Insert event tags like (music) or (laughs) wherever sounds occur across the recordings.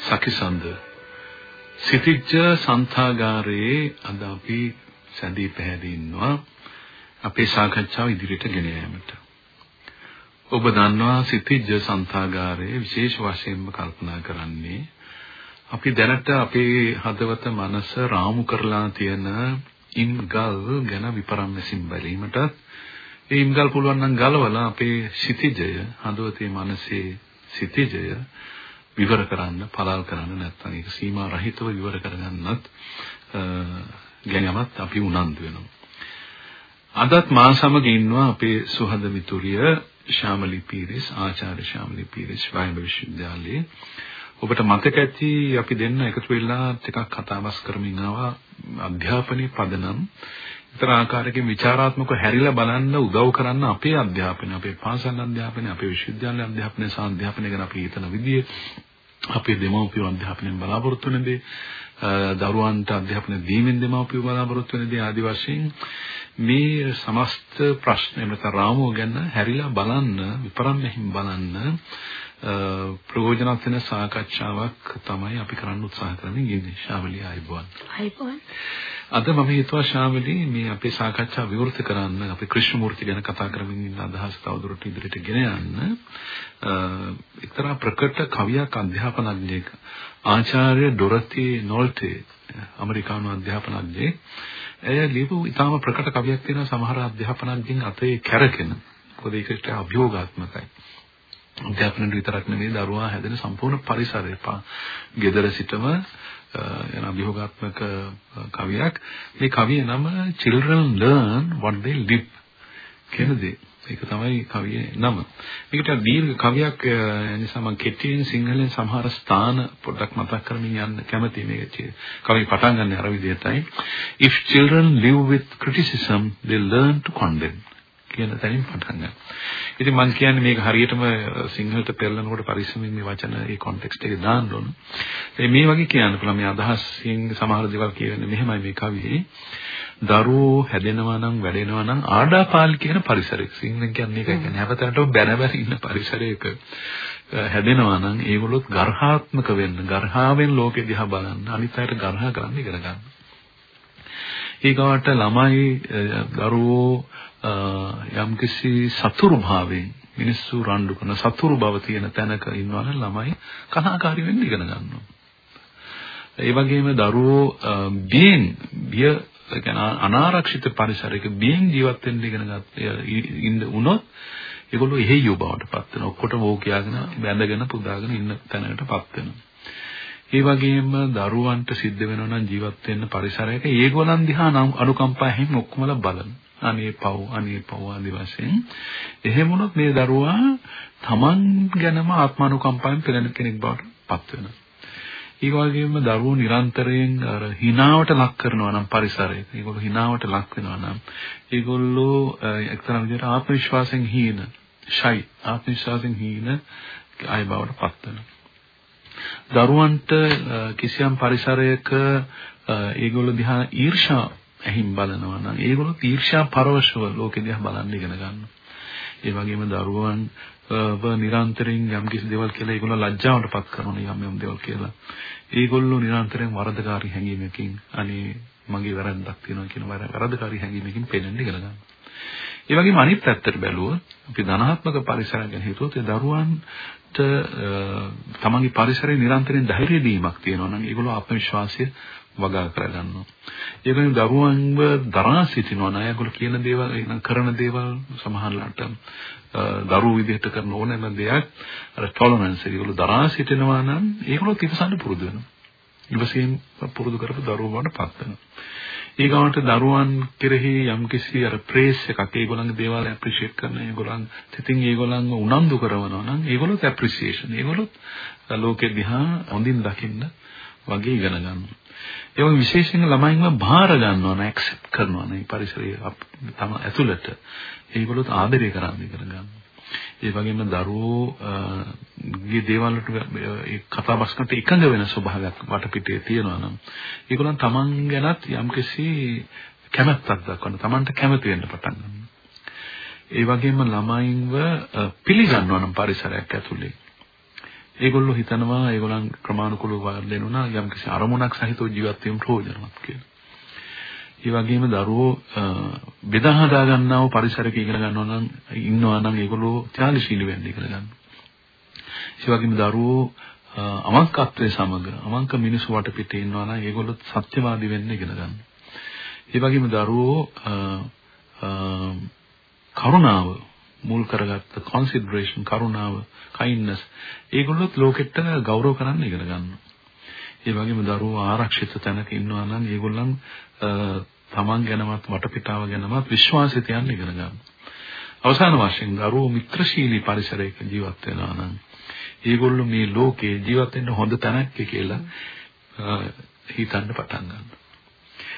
සකිසන්ද සිතිජ්ජ සන්තාගාරයේ අද අපි සැදී පැහැදී ඉන්නවා අපේ සාකච්ඡාව ඉදිරියට ගෙන යාමට. ඔබ දන්නවා සිතිජ්ජ සන්තාගාරයේ විශේෂ වශයෙන්ම කල්පනා කරන්නේ අපි දැනට අපේ හදවත මනස රාමු කරලා තියෙන ඉම්ගල් ගැන විපරම්මසින් බැලීමට ඒ ඉම්ගල් පුළුවන් නම් ගලවලා අපේ සිතිජය හදවතේ මනසේ සිතිජය විවර කරන්න පළල් කරන්න නැත්නම් ඒක සීමා රහිතව විවර කරගන්නත් ගැනමත් අපි උනන්දු වෙනවා. අදත් මා සමග ඉන්නවා අපේ සුහද මිතුරිය ශාමලි පීරිස් ආචාර්ය ශාමලි පීරිස් වයිඹ විශ්වවිද්‍යාලයේ ඔබට මතක ඇති අපි දෙන්න එකතු වෙලා ටිකක් කතා බස් කරමින් ආවා අධ්‍යාපනයේ පදනම් එතර ආකාරයකින් ਵਿਚਾਰාත්මකව හැරිලා බලන්න උදව් කරන්න අපේ අධ්‍යාපනය, අපේ පාසල් අධ්‍යාපනය, අපේ විශ්වවිද්‍යාල අධ්‍යාපනය සහ අධ්‍යාපනය ගැන අපි හිතන විදිය අපේ දෙමව්පියෝ අධ්‍යාපනයෙන් බලාපොරොත්තු වෙන දේ, දරුවන්ට අධ්‍යාපනය දීමෙන් දෙමව්පියෝ බලාපොරොත්තු වෙන දේ ආදි වශයෙන් මේ සමස්ත ප්‍රශ්න එමෙත රාමුව ගැන හැරිලා බලන්න, විපරම්මෙහිම් බලන්න ප්‍රයෝජනවත් වෙන සාකච්ඡාවක් තමයි අපි කරන්න උත්සාහ කරන්නේ ගියේ ශාවලිය අයබෝන් අයබෝන් අද මම හිතුවා ශාවලි මේ අපේ සාකච්ඡාව විවෘත කරන්න අපි ක්‍රිෂ්ණමූර්ති ගැන කතා කරමින් ඉන්න අදහස් තවදුරට ඉදිරියට ගෙන යන්න. එක්තරා ප්‍රකට කවියක් අධ්‍යාපනඥයෙක් ආචාර්ය ඩොරති නෝල්ටේ ඇමරිකානු අධ්‍යාපනඥයෙක්. එය ලියපු ඉතාම ප්‍රකට කවියක් තියෙනවා සමහර අධ්‍යාපනඥයින් අතේ කැරකෙන. මොකද ඒකට අභියෝගාත්මකයි. අධ්‍යාපනයේ විතරක් නෙවෙයි දරුවා හැදෙන සම්පූර්ණ පරිසරය පා ගෙදර සිටම Uh, යන අභියෝගාත්මක uh, කවියක් මේ කවිය නම children learn what they live කියන දේ ඒක තමයි කවියේ නම. මේකට දීර්ඝ කවියක් uh, නිසා මම කෙටියෙන් සිංහලෙන් සමහර ස්ථාන පොඩ්ඩක් මතක් කරමින් යන්න කැමතියි මේක. කවිය පටන් ගන්න අර විදිහටයි. If children live with criticism they learn to condemn. කියන තැනින් පටන් ගන්න. ඉතින් මම කියන්නේ මේක හරියටම සිංහලට පෙරලනකොට පරිස්සමින් මේ වචන ඒ කොන්ටෙක්ස්ට් එකේ දාන්න ඕන. මේ වගේ කියන්න පුළුවන් මේ අදහසින් සමහර දේවල් කියන්නේ මෙහෙමයි මේ කවියේ. දරුවෝ හැදෙනවා නම් වැඩෙනවා නම් ආඩාපාල් කියන පරිසරයක සිංහෙන් කියන්නේ ඒක කියන්නේ හැමතැනටම බැන බැන ඉන්න පරිසරයක හැදෙනවා නම් ඒගොල්ලොත් ගර්හාත්මක වෙන්න ගර්හාවෙන් ලෝකෙ දිහා බලන්න අනිත් අයට ගර්හා කරන්න ඉගෙන ගන්න. ඊගාවට ළමයි දරුවෝ යම්කිසි සතුරු භාවයෙන් මිනිස්සු රණ්ඩු කරන සතුරු බව තියෙන තැනක ඉන්නවනම් ළමයි කනහකාරී වෙන්න ඉගෙන ගන්නවා. ඒ වගේම දරුවෝ බියෙන් බිය කියන්නේ අනාරක්ෂිත පරිසරයක බියෙන් ජීවත් වෙන්න ඉගෙන ගන්න ඉන්න උනොත් ඒගොල්ලෝ එහෙයියෝ බවට පත් වෙනවා. ඔක්කොටම ඕක කියාගෙන බැඳගෙන පුදාගෙන ඉන්න තැනකටපත් වෙනවා. ඒ වගේම දරුවන්ට සිද්ධ වෙනවා නම් ජීවත් වෙන්න පරිසරයක ඒගොල්ලන් දිහා අනුකම්පාවෙන් ඔක්කොමලා බලන. අනේ පව් අනේ පව් ආදි වශයෙන් එහෙම වුණොත් මේ දරුවා Taman ගැනම ආත්මානුකම්පාවෙන් පෙළෙන කෙනෙක් බවට පත් වෙනවා. ඒ වගේම දරුවෝ නිරන්තරයෙන් අර හිනාවට ලක් කරනවා නම් පරිසරයක. ඒගොල්ලෝ හිනාවට ලක් වෙනවා නම් ඒගොල්ලෝ එක්තරා විදිහට ආත්ම විශ්වාසයෙන් හීන, ෂයි ආත්ම විශ්වාසයෙන් හීන අය බවට පත් වෙනවා. දරුවන්ට කිසියම් පරිසරයක ඒගොල්ලෝ දිහා ඊර්ෂා ඇහිම් බලනවා නම් ඒගොල්ලෝ ඊර්ෂා පරවශව ලෝකෙ දිහා බලන්න ඉගෙන ගන්නවා. ඒ වගේම දරුවන් ව නිරන්තරයෙන් යම් කිසි දේවල් කියලා ඒගොල්ලෝ ලැජ්ජාවට පත් කරනවා යම් යම් දේවල් කියලා. ඒගොල්ලෝ නිරන්තරයෙන් වරදකාරී හැඟීමකින් අනේ මගේ වැරද්දක් තියෙනවා කියන වරදකාරී හැඟීමකින් පෙනෙන්න ඉගෙන ගන්නවා. ඒ වගේම අනිත් පැත්තට බැලුවොත් අපි ධනාත්මක පරිසරයක් ගැන හිතුවොත් ඒ දරුවන්ට තමන්ගේ පරිසරයේ නිරන්තරයෙන් ධෛර්ය දීමක් තියෙනවා නම් ඒගොල්ලෝ ආත්ම විශ්වාසය වගා කරගන්නවා. ඒ වගේම දරුවන්ව දරා සිටිනවා නම් ඒගොල්ලෝ කියන දේවල් එනම් කරන දේවල් සමහරලාට දරුවෝ විදිහට කරන ඕනෑම දෙයක් අර ටොලරන්ස් එක ඒගොල්ලෝ දරා සිටිනවා නම් ඒගොල්ලෝ ඉවසන්න පුරුදු වෙනවා. ඉවසීම පුරුදු කරපු දරුවෝ වඩ පත් වෙනවා. ඊගාවට දරුවන් කෙරෙහි යම්කිසි අර ප්‍රේස් එකක් ඒගොල්ලන්ගේ දේවල් ඇප්‍රීෂিয়েට් කරන ඒගොල්ලන් සිතින් ඒගොල්ලන්ව උනන්දු කරනවා නම් ඒගොල්ලොත් ඇප්‍රීසියේෂන් ඒගොල්ලොත් ලෝකෙ දිහා හොඳින් දකින්න වගේ ඉගෙන ගන්නවා. ඒ වගේ විශේෂයෙන් ළමයින්ව බාර ගන්නවා නම් ඇක්සෙප්ට් කරනවා නම් පරිසරය තම ඇතුළට ඒගොල්ලොත් ආදරය කරන්න ඉගෙන ගන්නවා. ඒ වගේම දරුවෝ ගේ දේවල් වලට ඒ කතා බස් කරනට එකඟ වෙන ස්වභාවයක් වටපිටේ තියෙනවා නම් ඒගොල්ලන් Taman ගැනත් යම්කිසි කැමැත්තක් දක්වන Tamanට කැමති වෙන්න පටන් ගන්නවා. ඒ වගේම ළමයින්ව පිළිගන්නවා නම් පරිසරයක් ඇතුලේ ඒගොල්ලෝ හිතනවා ඒගොල්ලන් ක්‍රමානුකූලව වර්ධනය යම්කිසි අරමුණක් සහිතව ජීවත් වීම ප්‍රයෝජනවත් කියලා. ඒ වගේම දරුවෝ බෙදා හදා ගන්නව පරිසරයක ඉගෙන ගන්නවා නම් ඉන්නවා නම් ඒගොල්ලෝ ත්‍යාගශීලී වෙන්න ඉගෙන ගන්නවා. ඒ වගේම දරුවෝ අමංකත්වයේ සමග අමංක මිනිසු වටපිටේ ඉන්නවා නම් ඒගොල්ලෝ සත්‍යවාදී වෙන්න ඉගෙන ගන්නවා. ඒ වගේම දරුවෝ කරුණාව මුල් කරගත්ත consideration කරුණාව kindness ඒගොල්ලොත් ලෝකෙට ගෞරව කරන්න ඉගෙන ගන්නවා. ඒ වගේම දරුවෝ ආරක්ෂිත තැනක ඉන්නවා නම් ඒගොල්ලන් තමන් ගැනවත් වටපිටාව ගැනවත් විශ්වාසය තියන්න ඉගෙන ගන්නවා. අවසාන වශයෙන් දරුවෝ මිත්‍රශීලී පරිසරයක ජීවත් වෙනවා නම් ඒගොල්ලෝ මේ ලෝකේ ජීවත් වෙන්න හොඳ තැනක් කියලා හිතන්න පටන් ගන්නවා.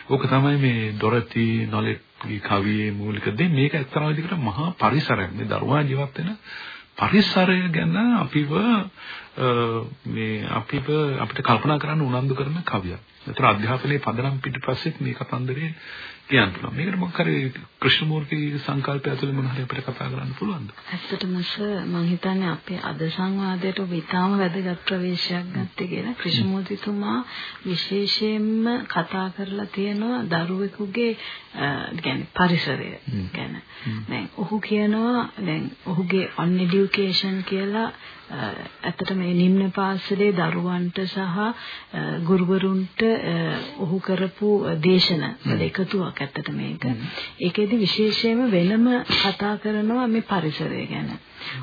ඕක තමයි මේ ඩොරති නොලෙට්ගේ කවියේ මූලික දේ. මේක ඇත්තම විදිහට මහා පරිසරයක්. මේ දරුවා ජීවත් වෙන පරිසරය ගැන අපිව මේ අපිව අපිට කල්පනා කරන්න උනන්දු කරන කවියක්. ඒතර අධ්‍යාපනයේ පදනම් පිටිපස්සෙත් මේ කතන්දරේ කියන්න පුළුවන්. මේකට මොකක් හරි කෘෂ්ණමූර්ති සංකල්පය ඇතුළේ මොන හරි අපිට කතා කරන්න පුළුවන්ද? ඇත්තටම මම හිතන්නේ අපේ අද සංවාදයට ඔබ ඉතාම වැදගත් ප්‍රවේශයක් ගත්තේ කියලා. කෘෂ්ණමූර්තිතුමා විශේෂයෙන්ම කතා කරලා තියෙනවා දරුවෙකුගේ කියන්නේ පරිසරය ගැන. දැන් ඔහු කියනවා දැන් ඔහුගේ on education කියලා ඇත්තට මේ නිම්න පාසලේ දරුවන්ට සහ ගුරුවරුන්ට ඔහු කරපු දේශන වල එකතුවක් ඇත්තට මේක. ඒකෙදි විශේෂයෙන්ම වෙනම කතා කරනවා මේ පරිසරය ගැන.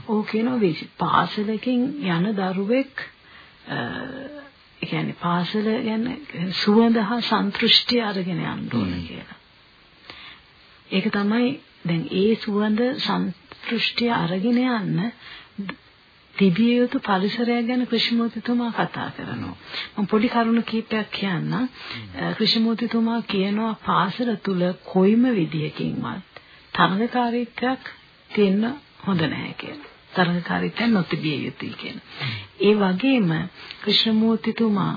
ඔහු කියනවා පාසලකින් යන දරුවෙක් ඒ කියන්නේ පාසල ගැන සුවඳ හා සන්තුෂ්ටි අරගෙන යන්න ඕන කියලා. ඒක තමයි දැන් ඒ සුවඳ සන්තුෂ්ටි අරගෙන යන්න තිබිය යුතු පරිසරය ගැන කෘෂිමූර්තිතුමා කතා කරනවා. මම පොඩි කරුණු කීපයක් කියන්නම්. කෘෂිමූර්තිතුමා කියනවා පාසල තුල කොයිම විදියකින්වත් තරඟකාරීත්වයක් තියෙන්න හොඳ නැහැ කියලා. තරඟකාරීත්වයක් නොතිබිය යුතුයි කියන. ඒ වගේම කෘෂ්ණමූර්තිතුමා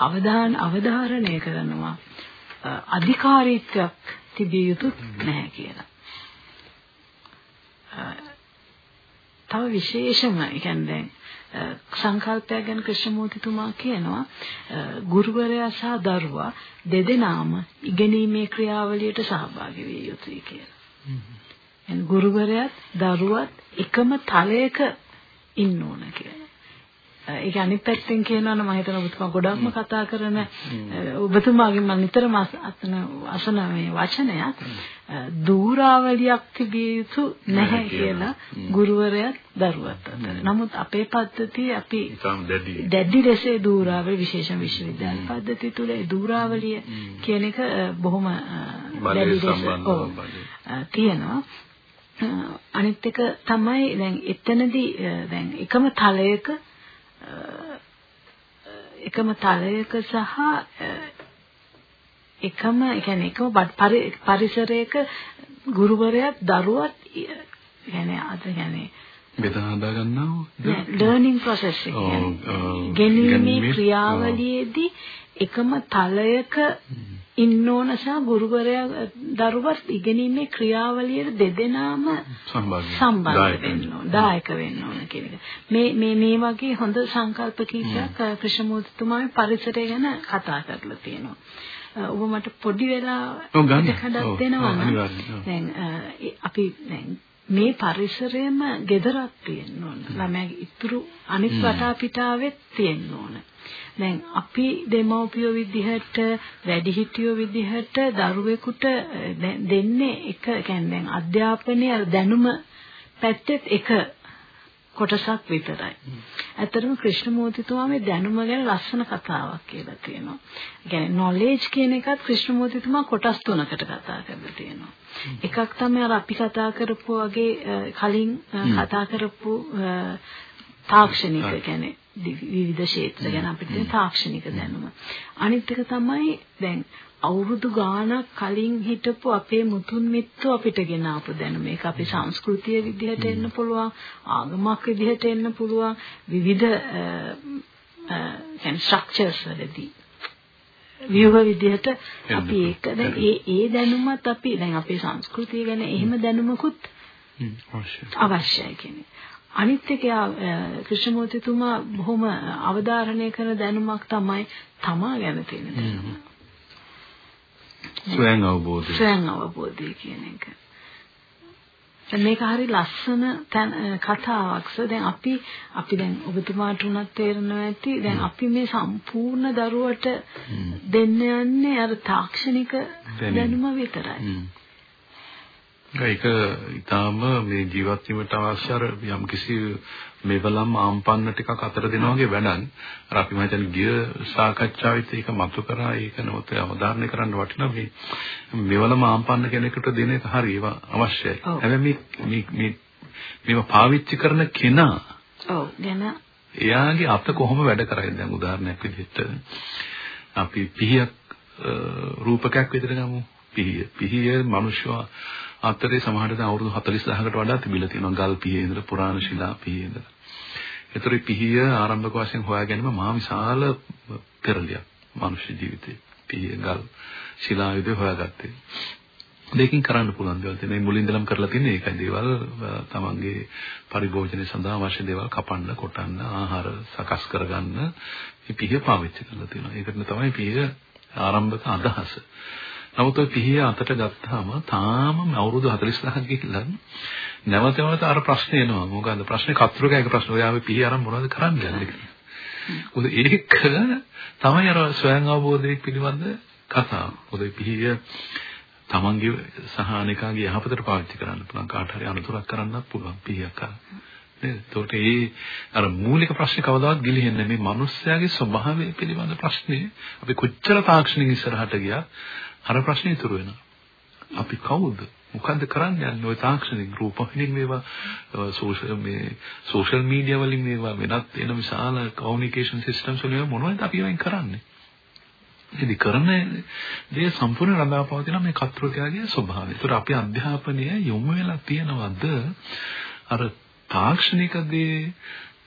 අවධාන අවධාරණය කරනවා අධිකාරීත්වයක් තිබිය යුතු නැහැ කියලා. තව විශේෂම කියන්නේ දැන් සංකල්පයක් ගැන කෘෂ්ණමූර්තිතුමා කියනවා ගුරුවරයා සහ දරුවා දෙදෙනාම ඉගෙනීමේ ක්‍රියාවලියට සහභාගී විය යුතුයි කියලා. එන් ගුරුවරයාත් දරුවත් එකම තලයක ඉන්න ඕන කියලා. ඒක අනිත් පැත්තෙන් කියනවා නම් මම හිතනවා ඔබතුමා ගොඩක්ම කතා කරන ඔබතුමාගෙන් මම නිතරම අසන අසන මේ වචනයක්. දූරාවලියක් තිබිය යුතු නැහැ කියලා. ගුරුවරයාත් දරුවත් අතර. නමුත් අපේ පද්ධතිය අපි දැඩි. ලෙසේ දූරාවලිය විශේෂ විශ්වවිද්‍යාල පද්ධතිය තුල දූරාවලිය කියන එක බොහොම දැඩි ලෙස තියෙනවා. අනිත් එක තමයි දැන් එතනදී දැන් එකම තලයක එකම තලයක සහ එකම يعني එකම පරිසරයක ගුරුවරයාත් දරුවත් يعني අද يعني බෙදා හදා ගන්නව ලර්නින් process එක කියන්නේ ගෙනීමේ ක්‍රියාවලියේදී එකම තලයක ඉන්න ඕන සහ ගුරුවරයා දරුවත් ඉගෙනීමේ ක්‍රියාවලියට දෙදෙනාම සම්බන්ධ වෙන්න ඕන. දායක වෙන්න ඕන කියන එක. මේ මේ මේ වගේ හොඳ සංකල්ප කීපයක් කෘෂ්ණමූර්තිතුමාගේ පරිසරය ගැන කතා කරලා තියෙනවා. ඔබ මට පොඩි වෙලා කඩක් දෙනවා දැන් අපි දැන් මේ පරිසරයම gedarak තියෙන්න ඕන. ළමයාගේ ඉතුරු අනිත් වටා පිටාවෙත් තියෙන්න ඕන. දැන් අපි දෙමව්පියෝ විදිහට වැඩිහිටියෝ විදිහට දරුවෙකුට දෙන්නේ එක කියන්නේ දැන් අධ්‍යාපනය දැනුම පැත්තෙත් එක කොටසක් විතරයි. ඇත්තටම ක්‍රිෂ්ණමූර්තිතුමා මේ දැනුම ගැන ලස්සන කතාවක් කියලා තියෙනවා. කියන්නේ knowledge කියන එකත් ක්‍රිෂ්ණමූර්තිතුමා කොටස් තුනකට කතා කරලා තියෙනවා. එකක් තමයි අර අපි කතා කරපු වගේ කලින් කතා කරපු තාක්ෂණික කියන්නේ විවිධ ක්ෂේත්‍ර ගැන අපිට තාක්ෂණික දැනුම. අනිත් එක තමයි දැන් අවුරුදු ගාණක් කලින් හිටපු අපේ මුතුන් මිත්තෝ අපිට ගෙන ආපු දැනුම. මේක අපේ සංස්කෘතිය විදිහට එන්න පුළුවන්, ආගමක් විදිහට එන්න පුළුවන්, විවිධ කියන්නේ ස්ට්‍රක්චර්ස් වලදී ව්‍යුහ විදිහට අපි ඒක ඒ ඒ දැනුමත් අපි දැන් අපේ සංස්කෘතිය ගැන එහෙම දැනුමකුත් අවශ්‍යයි කියන්නේ. අනිත් එක ක්‍රිෂ්ණමූර්තිතුමා බොහොම අවධාරණය කරන දැනුමක් තමයි තමා ගැන තියෙන දැනුම. ස්වයං අවබෝධය. ස්වයං අවබෝධය කියන එක. මේක හරි ලස්සන කතාවක්ස දැන් අපි අපි දැන් ඔබතුමාට උනත් තේරෙනවා ඇති දැන් අපි මේ සම්පූර්ණ දරුවට දෙන්න යන්නේ අර තාක්ෂණික දැනුම විතරයි. ඒක ඊටාම මේ ජීවත් වීමට අවශ්‍ය අර යම් කිසි මෙවලම් ආම්පන්න ටිකක් අතර දෙනා වගේ වැඩක්. අර අපි මම හිතන්නේ ගිය සාකච්ඡාවෙත් ඒක මතු කරා ඒක නමුත් අවධාරණය කරන්න වටිනා මේ මෙවලම් ආම්පන්න කෙනෙකුට දෙන එක හරි ඒවා අවශ්‍යයි. හැබැයි මේ මේ මේවා පාවිච්චි කරන කෙනා ඔව් ගැන එයාගේ අත කොහොම වැඩ කරයිද දැන් උදාහරණයක් විදිහට අපි පිහියක් රූපකයක් විතර ගමු. පිහිය. පිහිය මිනිස්සු අතරේ සමහරට අවුරුදු 40000කට වඩා තිබිලා තියෙනවා ගල් පිහියේ ඉඳලා පුරාණ ශිලා පිහියේ ඉඳලා. ඒතර පිහිය ආරම්භක වශයෙන් හොයා ගැනීම මහා විශාල පෙරලියක් මනුෂ්‍ය ජීවිතේ. පිහිය ගල් ශිලා යුදේ හොයාගත්තේ. දෙකින් කරන්න පුළුවන් දේවල් තියෙනවා. මේ මුලින් ඉඳලම කරලා තියෙන්නේ ඒකයි. දේවල් තමන්ගේ පරිභෝජනය සඳහා අවශ්‍ය දේවල් කපන්න, කොටන්න, ආහාර සකස් කරගන්න මේ පිහිය පාවිච්චි කරලා තියෙනවා. ඒකට තමයි පිහිය ආරම්භක අදහස. නමුත් ඔය පිහිය අතට ගත්තාම තාම අවුරුදු 40ක් ගිහිල්ලා නැවත නැවත අර ප්‍රශ්නේ එනවා. මොකද ප්‍රශ්නේ කතෘකයක ප්‍රශ්න. ඔයාගේ පිහිය අරන් මොනවද කරන්න යන්නේ කියලා. මොකද ඒක තමයි අර ස්වයං අවබෝධයක් පිළිබඳ කතාව. මොකද පිහිය තමන්ගේ සහ අනිකාගේ යහපතට පාවිච්චි කරන්න පුළුවන්. කාට හරි අනුතරක් කරන්නත් පුළුවන් පිහියක් අරන්. නේද? ඒකට ඒ අර මූලික ප්‍රශ්නේ කවදාවත් ගිලිහෙන්නේ මේ මිනිස්යාගේ ස්වභාවය පිළිබඳ ප්‍රශ්නේ අපි කොච්චර තාක්ෂණික ඉස්සරහට ගියා අර ප්‍රශ්නේ ඉතුරු වෙනවා. අපි කවුද? මොකද්ද කරන්න යන්නේ ওই තාක්ෂණික රූප වලින් මේවා සෝෂල් මේ සෝෂල් මීඩියා වලින් මේවා වෙනත් එන විශාල කමියුනිකේෂන් සිස්ටම්ස් වලින් මොනවද අපි වයින් කරන්නේ? ඉතින් කරන දේ සම්පූර්ණ රඳාපවතින මේ කතෘකයාගේ ස්වභාවය. ඒතර අපි අධ්‍යාපනය යොමු වෙලා තියනවද අර තාක්ෂණික දේ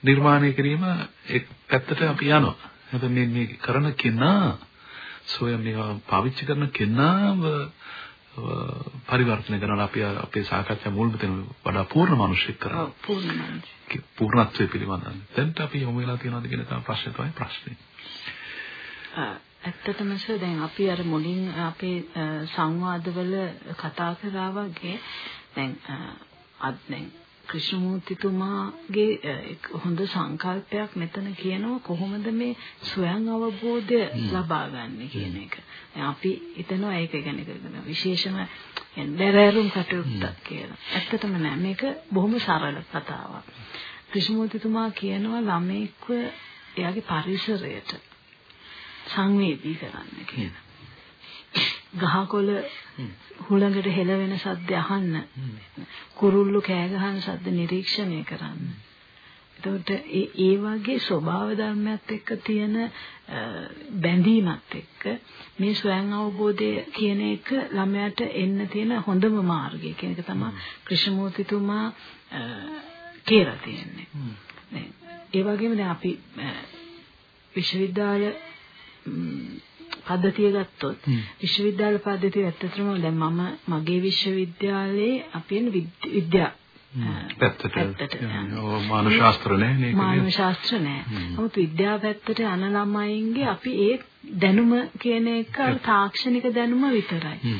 නිර්මාණය කිරීම එක් පැත්තට අපි යනවා. හැබැයි මේ මේ කරන කෙනා සොය මේවා පාවිච්චි කරන කෙනාව පරිවර්තනය කරනවා අපි අපේ සාකච්ඡා මුල්ම තැන වඩා පූර්ණ මිනිසෙක් මිනිසෙක්. පූර්ණත්වයේ පිළිබඳව. දැන් අපි යොමු වෙලා තියෙනවද කියන තම ප්‍රශ්නේ තමයි ප්‍රශ්නේ. ඇත්තටම දැන් අපි අර මුලින් අපේ සංවාදවල කතා කරා වගේ දැන් අත් දැන් ක්‍රිෂ්ණමූර්තිතුමාගේ හොඳ සංකල්පයක් මෙතන කියනවා කොහොමද මේ ස්වයං අවබෝධය ලබා ගන්න කියන එක. අපි හිතනවා ඒක ගැන විශේෂම බැරෑරුම් කටයුත්තක් කියලා. ඇත්තටම නෑ මේක බොහොම සරල කතාවක්. ක්‍රිෂ්ණමූර්තිතුමා කියනවා ළමෙක්ව එයාගේ පරිසරයට සංවේදී කරන්න කියලා. ගහකොළ හුළඟට හෙලවෙන සද්ද අහන්න. කුරුල්ලෝ කෑ ගහන සද්ද නිරීක්ෂණය කරන්න. එතකොට ඒ ඒ වගේ ස්වභාව ධර්මයත් එක්ක තියෙන බැඳීමත් එක්ක මේ ස්වයං අවබෝධය කියන එක ළමයාට එන්න තියෙන හොඳම මාර්ගය. කියන එක තමයි ක්‍රිෂ්ණමූර්තිතුමා කියලා තියෙන්නේ. ඒ වගේම දැන් අපි විශ්වවිද්‍යාල පද්ධතිය ගත්තොත් විශ්වවිද්‍යාල පද්ධතිය ඇත්තටම දැන් මම මගේ විශ්වවිද්‍යාලයේ අපි විද්‍යා පැත්තට. මානව ශාස්ත්‍ර නෑ නේද මානව ශාස්ත්‍ර නෑ. නමුත් විද්‍යාව පැත්තට යන ළමයින්ගේ අපි ඒ දැනුම කියන එක තාක්ෂණික දැනුම විතරයි.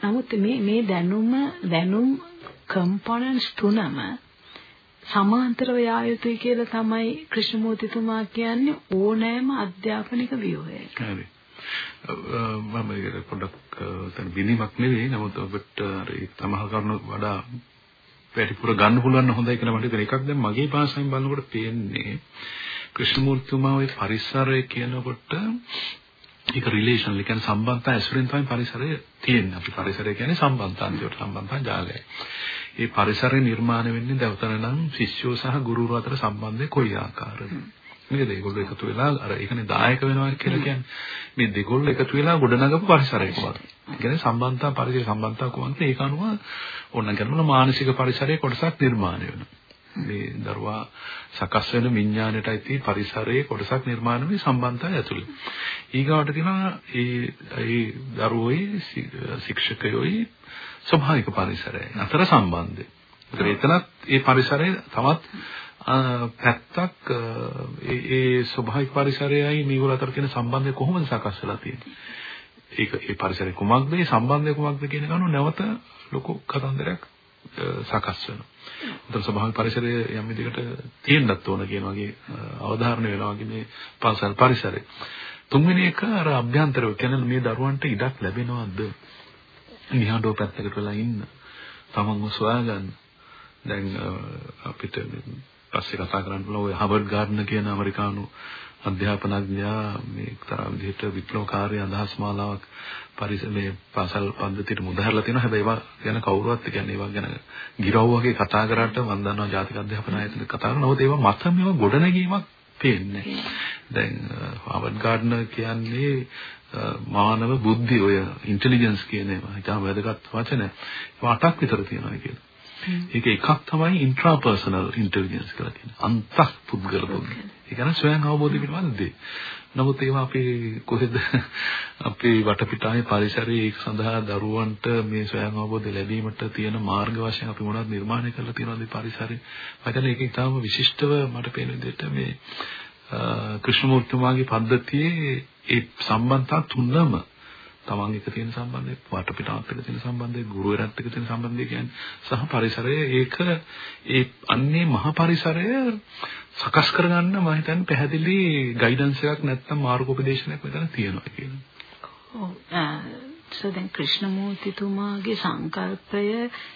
නමුත් මේ මේ දැනුම දැනුම් කම්පොනන්ට්ස් තුනම සමාන්තරව යා යුතුයි කියලා තමයි කෘෂ්ණමූර්තිතුමා කියන්නේ ඕනෑම අධ්‍යාපනික ව්‍යුහයක. හරි. මම ඒක පොඩ්ඩක් තන බිනීමක් නෙවෙයි නමුත් ඔබට අර සමහර කරුණු වඩා වැඩිපුර ගන්න පුළුවන් හොඳයි කියලා මට එකක් දැන් මගේ භාෂාවෙන් බලනකොට පේන්නේ ක්‍රිෂ්ණමූර්තිතුමා ওই පරිසරය කියනකොට ඒක රිලේෂන් එක කියන්නේ සම්බන්ධතා ඇසුරෙන් තමයි පරිසරය තියෙන්නේ. අපි පරිසරය කියන්නේ සම්බන්ධතාන්තියට සම්බන්ධතා ජාලයයි. ඒ පරිසරය නිර්මාණය වෙන්නේ දවතර නම් ශිෂ්‍යෝ සහ ගුරුවරු අතර සම්බන්ධය කොයි ආකාරද? නේද? ඒගොල්ලෝ එකතු වෙලා අර ඒකනේ දායක වෙනවා කියලා කියන්නේ. මේ දෙගොල්ලෝ එකතු වෙලා ගොඩනගපු පරිසරයක් වගේ. ඒ කියන්නේ සම්බන්ධතා පරිසර සම්බන්ධතා කොහොමද? ඒක අනුව ඕන කරන මානසික පරිසරයේ කොටසක් නිර්මාණය වෙනවා. මේ දරුවා සකස් වෙන විඥාණයටයි තියෙන පරිසරයේ කොටසක් නිර්මාණය වෙයි සම්බන්ධතාවය ඇතුළේ. ඊගාවට තියෙනවා ඒ ඒ දරුවෝයි ශික්ෂකයෝයි ස්වභාවික පරිසරය අතර සම්බන්ධය. ඒතර එතනත් ඒ පරිසරය තවත් පැත්තක් ඒ ඒ ස්වභාවික පරිසරයයි මේගොල්ලෝ අතර තියෙන සම්බන්ධය කොහොමද සකස් වෙලා තියෙන්නේ? ඒක ඒ පරිසරය කුමක්ද? ඒ සම්බන්ධය කුමක්ද කියන කරුණු නැවත ලොකු කතන්දරයක් සකස් වෙනවා. උතර ස්වභාවික පරිසරය යම් විදිහකට තියෙන්නත් ඕන කියන වගේ අවධාරණය වෙනවා වගේ මේ පන්සල් පරිසරය. තුන්වෙනි එක අර අභ්‍යන්තරව කියන්නේ මේ දරුවන්ට ඉඩක් ලැබෙනවද? නිහඬව පැත්තකට වෙලා ඉන්න. තමන්ව සොයාගන්න. දැන් අපිට පස්සේ කතා කරන්න පුළුවන් ඔය හවර්ඩ් ගාර්ඩ්නර් කියන ඇමරිකානු අධ්‍යාපනඥයා මේ එක්තරා විදිහට විප්ලවකාරී අදහස් මාලාවක් පරිසර මේ පාසල් පද්ධතියට මුදහරලා තියෙනවා. හැබැයි ඒවා ගැන කවුරුවත් කියන්නේ ඒවා ගැන ගිරව් වගේ කතා කරාට මම දන්නවා ජාතික අධ්‍යාපන ආයතන කතා. නමුත් ඒවා මත මේවා ගොඩනැගීමක් පේන්නේ. දැන් හවර්ඩ් ගාර්ඩ්නර් කියන්නේ මානව බුද්ධි ඔය ඉන්ටෙලිජන්ස් කියන ඒවා. ඉතාම වැදගත් වචන. ඒවා අටක් විතර තියෙනවා කියලා. ඒක එකක් තමයි ඉන්ට්‍රාපර්සනල් ඉන්ටෙලිජන්ස් කියලා කියන්නේ. අන්තః පුද්ගල බුද්ධි. ඒ කියන්නේ ස්වයං අවබෝධය පිළිබඳ දේ. නමුත් ඒවා අපි කොහෙද (laughs) අපේ වටපිටාවේ පරිසරයේ ඒක සඳහා දරුවන්ට මේ ස්වයං අවබෝධය ලැබීමට තියෙන මාර්ග වශයෙන් අපි මොනවද නිර්මාණය කරලා තියෙනවද පරිසරේ. මම ඒක ඉතාම විශිෂ්ටව මට පේන විදිහට මේ කෘෂ්ණමූර්තිමාගේ පද්ධතියේ ඒ සම්බන්ධතා තුනම තමන් එක තියෙන සම්බන්ධය, වටපිටාවත් එක්ක තියෙන සම්බන්ධය, ගුරුවරයාත් එක්ක තියෙන සම්බන්ධය කියන්නේ සහ පරිසරය ඒක ඒ අන්නේ මහ පරිසරය සකස් කරගන්න මම හිතන්නේ පැහැදිලි ගයිඩන්ස් එකක් නැත්නම් මාර්ගෝපදේශනයක් මෙතන තියෙනවා කියලා. ඔව් so දැන් ක්‍රිෂ්ණමූර්තිතුමාගේ සංකල්පය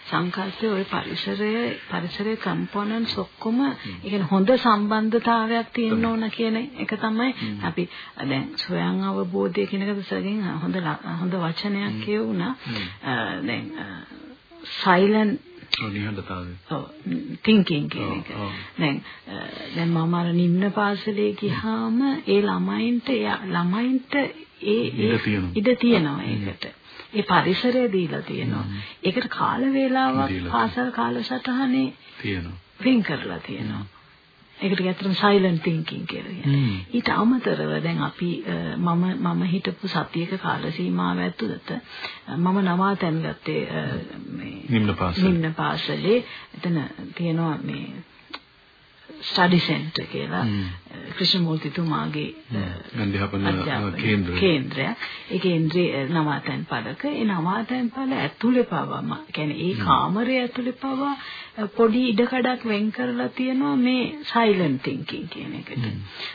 සංකල්පය ওই පරිසරය පරිසරයේ කම්පොනන්ට්ස් ඔක්කොම ඒ හොඳ සම්බන්ධතාවයක් තියෙන්න ඕන කියන එක තමයි අපි දැන් ස්වයං අවබෝධය කියන එක සගෙන් හොඳ හොඳ වචනයක් කියුණා දැන් silent නිහඬතාවය. ඔව් thinking කියන එක. දැන් දැන් මම අර නිම්න පාසලේ ගියාම ඒ ළමයින්ට ළමයින්ට ඒ ඉඩ තියෙනවා ඒකට. ඒ පරිසරය දීලා තියෙනවා. ඒකට කාල වේලාවක් පාසල් කාලසටහනේ තියෙනවා. වෙන් කරලා තියෙනවා. ඒකට ඇත්තටම silent thinking කියලා කියන්නේ. ඊට අමතරව දැන් අපි මම මම හිටපු සතියක කාල සීමාව ඇතුළත මම නවාතැන් ගත්තේ මේ නිම්න පාසල. නිම්න පාසලේ එතන තියෙනවා මේ ස්ටඩි සෙන්ටර් කියලා ක්‍රිෂ්ණමූර්තිතුමාගේ අධ්‍යාපන කේන්ද්‍රය. කේන්ද්‍රය. ඒ කේන්ද්‍රේ නවාතැන් පළක ඒ නවාතැන් පළ ඇතුලේ පවම කියන්නේ ඒ කාමරය ඇතුලේ පව. පොඩි ඉඩකඩක් වෙන් කරලා තියෙනවා මේ සයිලන්ට් තින්කින් කියන එකට.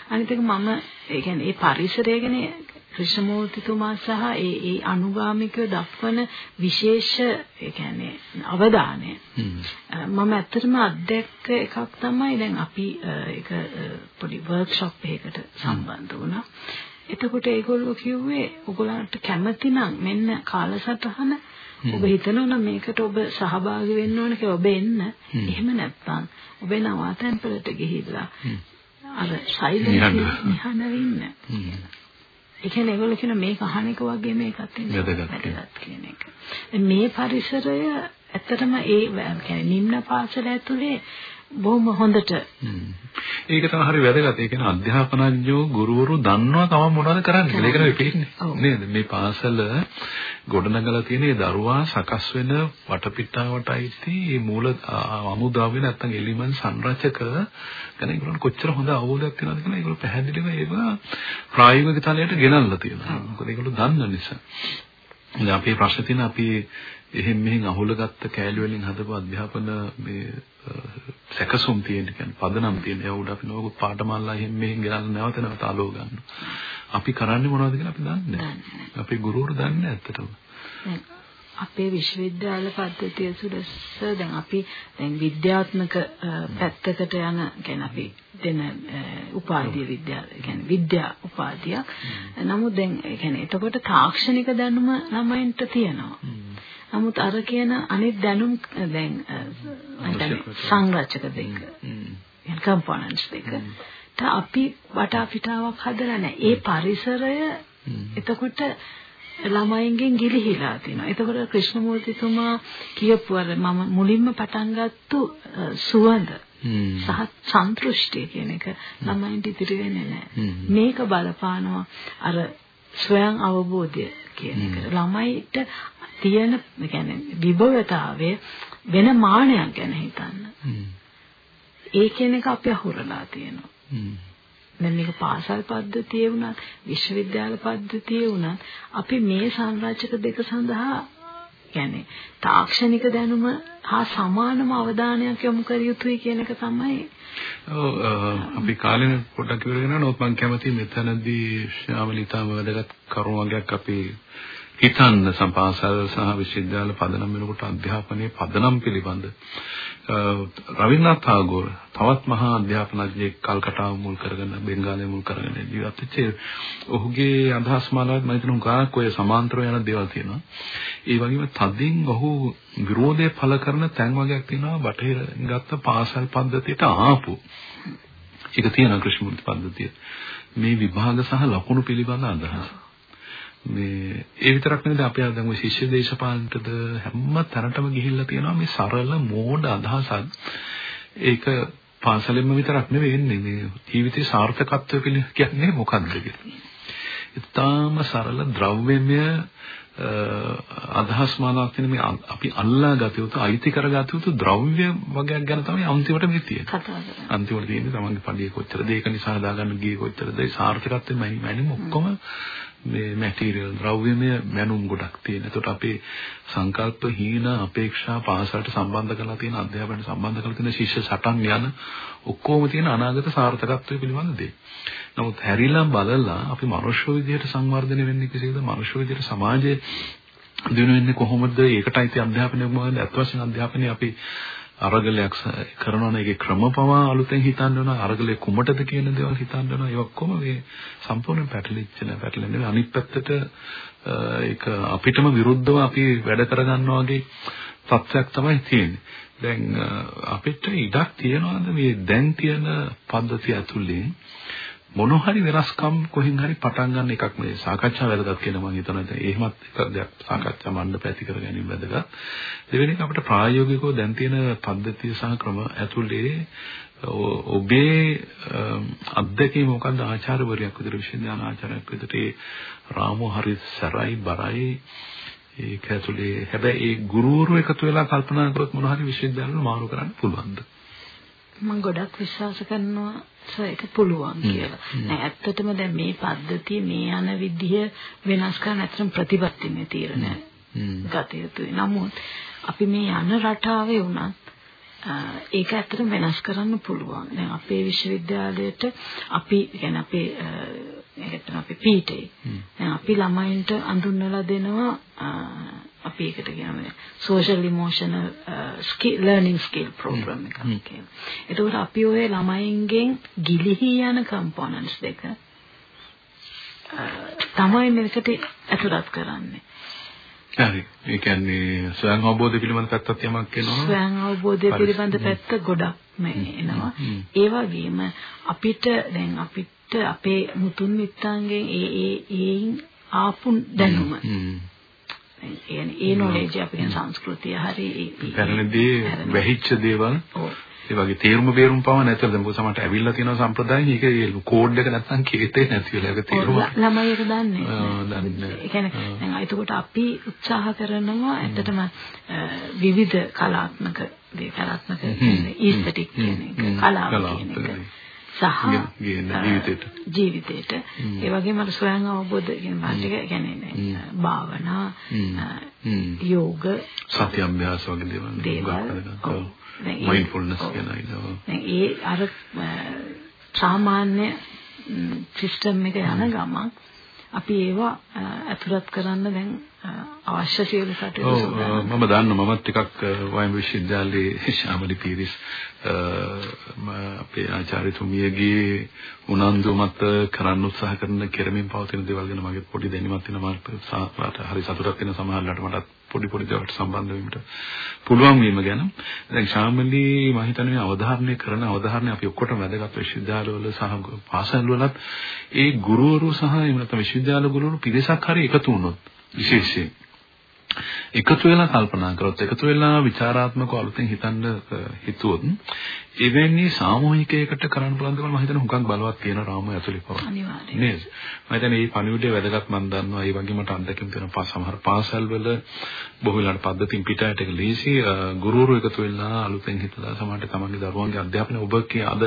අනිත් එක මම ඒ කියන්නේ ඒ පරිසරය ගැන ක්‍රිෂ්ණමූර්තිතුමා සහ ඒ ඒ අනුගාමිකව දක්වන විශේෂ ඒ කියන්නේ අවධානය මම ඇත්තටම අත්දැක්ක එකක් තමයි දැන් අපි ඒක පොඩි වර්ක්ෂොප් එකකට සම්බන්ධ වුණා. එතකොට ඒගොල්ලෝ කිව්වේ ඔයගොල්ලන්ට කැමති නම් මෙන්න කාලසටහන ඔබ හිතනවා මේකට ඔබ සහභාගී වෙන්න ඕන කියලා ඔබ එන්න. එහෙම නැත්නම් ඔබ නවාතැන්පලට ගිහිල්ලා අර සයිලන්ට් නිහඬව ඉන්න. ඒ කියන්නේ ඒගොල්ලෝ කියන මේක අහන එක වගේ මේකත් වැදගත් කියන එක. මේ පරිසරය ඇත්තටම ඒ කියන්නේ නිම්න පාසල ඇතුලේ බොහොම හොඳට ඒක තමයි හරි වැදගත්. ඒ කියන්නේ අධ්‍යාපනඥයෝ ගුරුවරු දන්නවා තම මොනවද කරන්නේ කියලා. ඒක නෙවෙයි පේන්නේ. නේද? මේ පාසල ගොඩනගලා තියෙන මේ දරුවා සකස් වෙන වටපිටාවටයි මේ මූල අමුද්‍රව්‍ය නැත්තම් එලිමන්ට් සංරචක ගැන ඒගොල්ලන් කොච්චර හොඳ අවබෝධයක් තියෙනවද කියලා ඒගොල්ලෝ පැහැදිලිව ඒක ප්‍රායෝගික තලයට ගෙනල්ලා තියෙනවා. මොකද ඒගොල්ලෝ දන්න නිසා. දැන් අපේ ප්‍රශ්න තියෙන අපි එහෙන් මෙහෙන් අහුලගත්ත කෑලි වලින් හදපු අධ්‍යාපන මේ සැකසුම් තියෙන කියන්නේ පදනම් තියෙන ඒවා උඩ අපි නෝක පාඨමාලා එහෙන් මෙහෙන් ගෙනල්ලා නැවත නැවත ආලෝ ගන්නවා. අපි කරන්නේ මොනවද කියලා අපි දන්නේ නැහැ. අපේ ගුරුවරු දන්නේ ඇත්තටම. අපේ විශ්වවිද්‍යාල පද්ධතිය සුරස දැන් අපි දැන් විද්‍යාත්මක පැත්තකට යන කියන්නේ අපි දෙන උපාධිය විද්‍යාව කියන්නේ විද්‍යා උපාධියක්. නමුත් දැන් කියන්නේ එතකොට තාක්ෂණික දැනුම ළමයින්ට තියෙනවා. නමුත් අර කියන අනිත් දැනුම් දැන් සංරචක දෙක. යන කම්පොනන්ට්ස් දෙක. තා අපි වටා පිටාවක් හදලා නැහැ. ඒ පරිසරය එතකොට ළමයින්ගෙන් ගිලිහිලා තිනවා. එතකොට ක්‍රිෂ්ණමූර්තිතුමා කියපු අර මම මුලින්ම පටන් ගත්තු සුවඳ සහ සන්තුෂ්ටිය කියන එක ළමයින්ට ඉතිරි වෙන්නේ නැහැ. මේක බලපානවා අර ස්වයං අවබෝධය කියන එක. ළමයිට තියෙන يعني විභවතාවය වෙන මානයක් ගැන හිතන්න. ඒ කියන එක අපි අහුරලා තියෙනවා. දැන් මේක පාසල් පද්ධතියේ වුණත් විශ්වවිද්‍යාල පද්ධතියේ වුණත් අපි මේ සංරචක දෙක සඳහා කියන්නේ තාක්ෂණික දැනුම හා සමානම අවධානයක් යොමු කර යුතුයි කියන එක තමයි. ඔව් අපි කාලෙන පොඩ්ඩක් ඉවර කරනවා නමුත් මම කැමතියි මෙතනදී ශ්‍යාමලිතාම වැදගත් කරුණු වර්ගයක් අපි හිතන්න සම්පාසල් සහ විශ්වවිද්‍යාල පදනම් වෙනකොට අධ්‍යාපනයේ පදනම් පිළිබඳ රවින්ද්‍රනාත් tagore තවත් මහා අධ්‍යාපනඥයෙක් කල්කටාව මුල් කරගෙන බෙන්ගාලය මුල් කරගෙන ජීවත් වෙච්ච ඔහුගේ අදහස් මාලාවත් මම හිතනවා ගානක් ඔය සමාන්තරව යන දේවල් තියෙනවා. ඒ වගේම තදින් ඔහු විරෝධය පළ කරන තැන් වගේක් තියෙනවා බටහිර ගත්ත පාසල් පද්ධතියට ආපු. ඒක තියෙනවා ක්‍රිෂ්ණමූර්ති පද්ධතිය. මේ විභාග සහ ලකුණු පිළිබඳ අදහස්. මේ ඒ විතරක් නෙවෙයි අපි දැන් ওই ශිෂ්‍ය දේශපාලනටද හැම තැනටම ගිහිල්ලා තියෙනවා මේ සරල මෝඩ අදහසක් ඒක පාසලෙන්ම විතරක් නෙවෙයි එන්නේ මේ ජීවිතේ සාර්ථකත්වය කියන්නේ මොකක්ද කියලා. ඉතාම සරල ද්‍රව්‍යමය අදහස් මාලාවක් තියෙන මේ අපි අල්ලා ගත යුතු අයිති කර ගත යුතු ද්‍රව්‍ය වගේක් ගැන තමයි අන්තිමට මේ තියෙන්නේ. අන්තිමට තියෙන්නේ තමන්ගේ පඩිය කොච්චරද ඒක නිසා හදාගන්න ගියේ කොච්චරද ඒ සාර්ථකත්වෙම මැනිම ඔක්කොම මේ මැටීරියල් ද්‍රව්‍යමය මැනුම් ගොඩක් තියෙන. ඒකට අපේ සංකල්ප හීන අපේක්ෂා පාසලට සම්බන්ධ කරලා තියෙන අධ්‍යාපනයට සම්බන්ධ කරලා තියෙන ශිෂ්‍ය සටන් යන ඔක්කොම තියෙන අනාගත සාර්ථකත්වය පිළිබඳ දේ. නමුත් හැරිලා බලලා අපි මනුෂ්‍ය විදියට සංවර්ධනය වෙන්නේ කෙසේද? මනුෂ්‍ය විදියට සමාජයේ දිනු වෙන්නේ කොහොමද? ඒකටයි අධ්‍යාපනය මොකද? අත් වශයෙන් අධ්‍යාපනය අපි අරගලයක් කරනවා නම් ඒකේ ක්‍රමපවා අලුතෙන් හිතන්න වෙනවා. අරගලේ කුමටද කියන දේවල් හිතන්න වෙනවා. ඒ ඔක්කොම මේ සම්පූර්ණ පැටලිච්ච නෑ පැටලෙන්නේ අනිත් පැත්තට ඒක අපිටම විරුද්ධව අපි වැඩ කරගන්නවා වගේ තත්ත්වයක් තමයි තියෙන්නේ. දැන් අපිට ඉඩක් තියනවාද? මේ දැන් තියෙන පද්ධතිය ඇතුළේ මොන හරි වෙනස්කම් කොහෙන් හරි පටන් ගන්න එකක් මේ සාකච්ඡා වැදගත් කියලා මම හිතනවා. දැන් එහෙමත් එක දෙයක් සාකච්ඡා මණ්ඩප ඇති කර ගැනීම වැදගත්. දෙවෙනි එක අපිට ප්‍රායෝගිකව දැන් තියෙන පද්ධතිය සහ ක්‍රම ඇතුලේ ඔබේ අත්දැකීම මොකක්ද ආචාර්යවරයෙක් විදිහට විශ්වවිද්‍යාල ආචාර්යයෙක් විදිහට ඒ රාමෝ හරි සරයි බරයි ඒක ඇතුලේ හැබැයි ඒ ගුරුවරු එකතු වෙලා කල්පනා කරොත් මොන හරි විශ්වවිද්‍යාලවල මාරු කරන්න පුළුවන්ද? මම ගොඩක් විශ්වාස කරනවා ඒක පුළුවන් කියලා. නෑ ඇත්තටම දැන් මේ පද්ධතිය මේ යන විදිහ වෙනස් කරන්න ඇත්තටම ප්‍රතිපත්තිමය තීරණ ගත යුතුයි. නමුත් අපි මේ යන රටාවේ වුණත් ඒක ඇත්තටම වෙනස් කරන්න පුළුවන්. දැන් අපේ විශ්වවිද්‍යාලයට අපි කියන්නේ අපේ ඒකට අපි පීඨේ. දැන් අපි ළමයින්ට අඳුන්වලා දෙනවා අපි ඒකට කියන්නේ social emotional skill learning skill program එකක් කියලා. ඒකෝට අපි ඔය ළමයින්ගෙන් ගිලිහි යන components දෙක තමයි මේකට ඇතුළත් කරන්නේ. හරි. ඒ කියන්නේ ස්වයං අවබෝධය පිළිබඳ පැත්තක් යමක් එනවා. ස්වයං අවබෝධය පිළිබඳ පැත්ත ගොඩක් මේ එනවා. ඒ වගේම අපිට දැන් අපිට අපේ මුතුන් මිත්තන්ගෙන් ඒ ඒ ඒයින් ආපු දැනුම. කියන්නේ ඒ නොලෙජ් අපේ සංස්කෘතිය හරි පැරණිදී වැහිච්ච දේවල්. ඒ වගේ තේරුම බේරුම් පව නැතර දැන් මොකද සමහරට ඇවිල්ලා තියෙන සම්ප්‍රදායෙන්. ඒක කෝඩ් එක නැත්තම් කීතේ නැති වෙලා ඒක තේරුම. ළමයි ඒක දන්නේ දන්නේ ඒ කියන්නේ දැන් එතකොට අපි උත්සාහ කරනවා ඇත්තටම විවිධ කලාත්මක දේ කලාත්මක ඊස්තටික් කියන එක කලාව කියන එක සහ ජීවිතේට ජීවිතේට ඒ වගේම අර ස්වයං අවබෝධ කියන පාඩක කියන්නේ භාවනා යෝග. සති අභ්‍යාස වගේ දේවල් මයින්ඩ්ෆුල්නස් කියන ඒ අර සාමාන්‍ය සිස්ටම් එක යන ගමන් අපි ඒවා ඇතුළත් කරන්න දැන් අවශ්‍ය සියලු කටයුතු සූදානම්. මම දන්නවා මමත් ටිකක් වයින් විශ්වවිද්‍යාලයේ (laughs) ශාමලි පීරිස් අපේ ආචාර්යතුමියගේ උනන්දු මත කරන්න උත්සාහ කරන කෙරමින් පවතින දේවල් ගැන මගේ පොඩි දැනීමක් තියෙනවා මට හරි සතුටක් වෙන සමහරවිට මටත් පොඩි පොඩි දේවල්ට සම්බන්ධ වීමට පුළුවන් වීම ගැන. දැන් ශාමලි මම හිතන්නේ අවධාරණය කරන අවධාරණය අපි ඔක්කොටම වැදගත් විශ්වවිද්‍යාලවල සහ පාසල්වලත් ඒ ගුරුවරු සහ එහෙම නැත්නම් විශ්වවිද්‍යාල ගුරුවරු පිරිසක් හරි එකතු වුණොත් විශේෂයෙන් එකතු වෙලා කල්පනා කරොත් එකතු වෙලා ਵਿਚਾਰාත්මකව අලුතෙන් හිතන්න හිතුවොත් එවැනි සාමූහිකයකට කරන්න පුළුවන් දේවල් මම හිතන හුඟක් බලවත් තියෙන රාමුව ඇතුලේ පවා. අනිවාර්යයෙන්. නේද? මම හිතන්නේ මේ පණිවිඩය වැදගත් මම දන්නවා. ඒ වගේම මට අත්දැකීම් තියෙනවා සමහර පාසල් වල බොහෝ වෙලාවට පද්ධතින් පිටායට එක ලීසි ගුරුවරු එකතු වෙලා අලුතෙන් හිතලා සමහරට තමන්ගේ දරුවන්ගේ අධ්‍යාපනය ඔබ කිය අද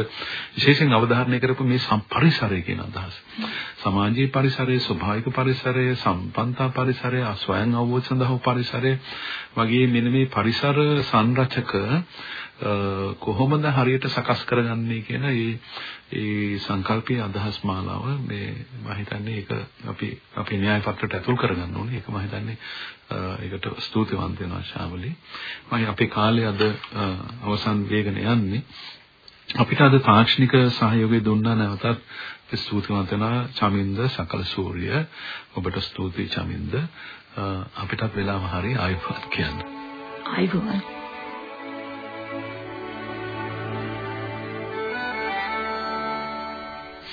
විශේෂයෙන් අවධාරණය කරපු මේ පරිසරය කියන අදහස. සමාජීය පරිසරය, ස්වභාවික පරිසරය, සම්පන්තා පරිසරය, ස්වයං අවබෝධ සඳහා පරිසරය වගේ මෙන්න මේ පරිසර සංරචක කොහොමද හරියට සකස් කරගන්නේ කියන ඒ ඒ සංකල්පයේ අදහස් මාලාව මේ මම හිතන්නේ ඒක අපි අපේ න්‍යාය පත්‍රයට ඇතුල් කරගන්න ඕනේ. ඒක මම හිතන්නේ ඒකට ස්තුතිවන්ත වෙනවා ශාමලි. මම අපේ කාලය අද අවසන් වේගන යන්නේ. අපිට අද තාක්ෂණික සහයෝගය දුන්නා නැවතත් ස්තුතිවන්ත වෙනවා චමින්ද සකල සූර්ය. ඔබට ස්තුතියි චමින්ද. අපිටත් වෙලාව හරි ආයුබෝවන් කියන්න. ආයුබෝවන්.